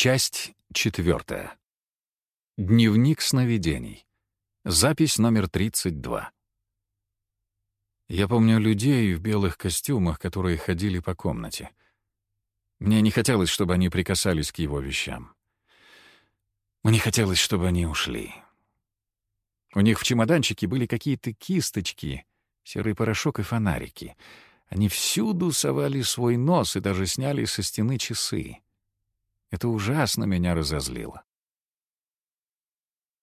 Часть четвертая. Дневник сновидений. Запись номер 32. Я помню людей в белых костюмах, которые ходили по комнате. Мне не хотелось, чтобы они прикасались к его вещам. Мне хотелось, чтобы они ушли. У них в чемоданчике были какие-то кисточки, серый порошок и фонарики. Они всюду совали свой нос и даже сняли со стены часы. Это ужасно меня разозлило.